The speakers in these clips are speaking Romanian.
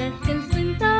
Căci în Sfânta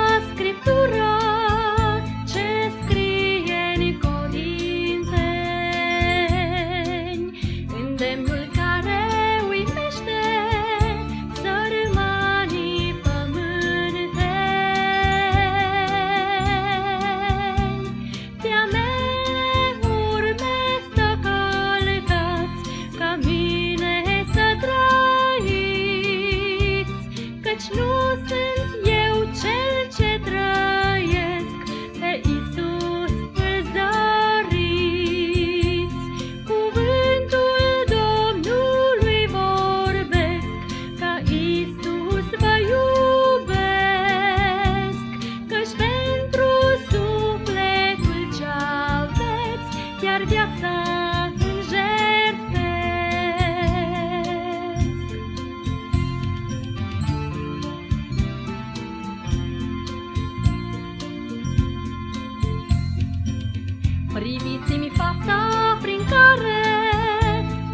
Priviți-mi fapta prin care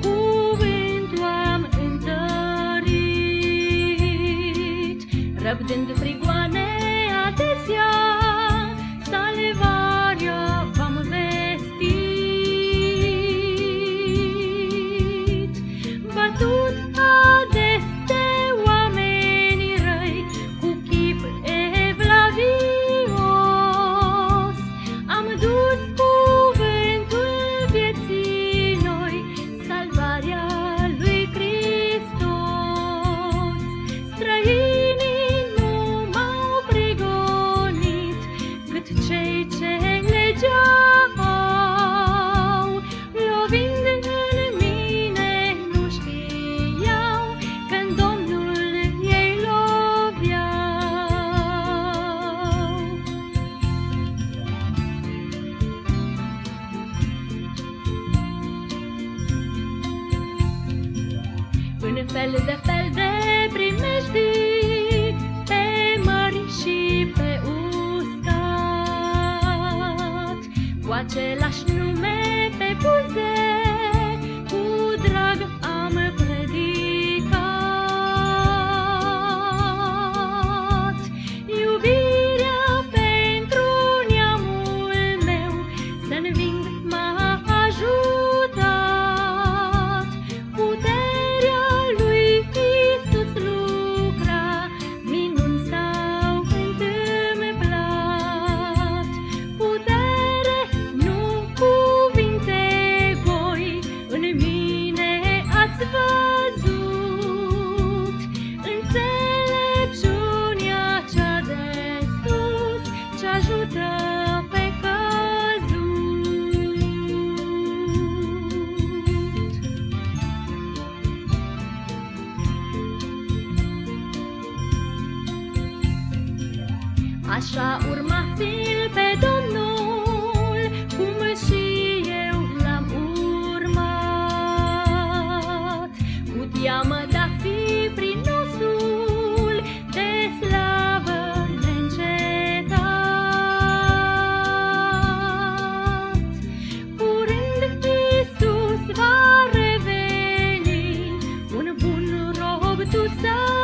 cuvântul am întărit, răbdând frigoane adesea. fel de fel de primejdii Pe mări și pe uscat. Cu același nume Așa urmați-l pe Domnul, cum și eu l-am urmat. Cu teamă de fi prin nosul de slavă neîncetat. Curând Iisus va reveni, un bun rob tu să